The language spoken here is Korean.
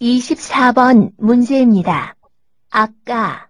24번 문제입니다. 아까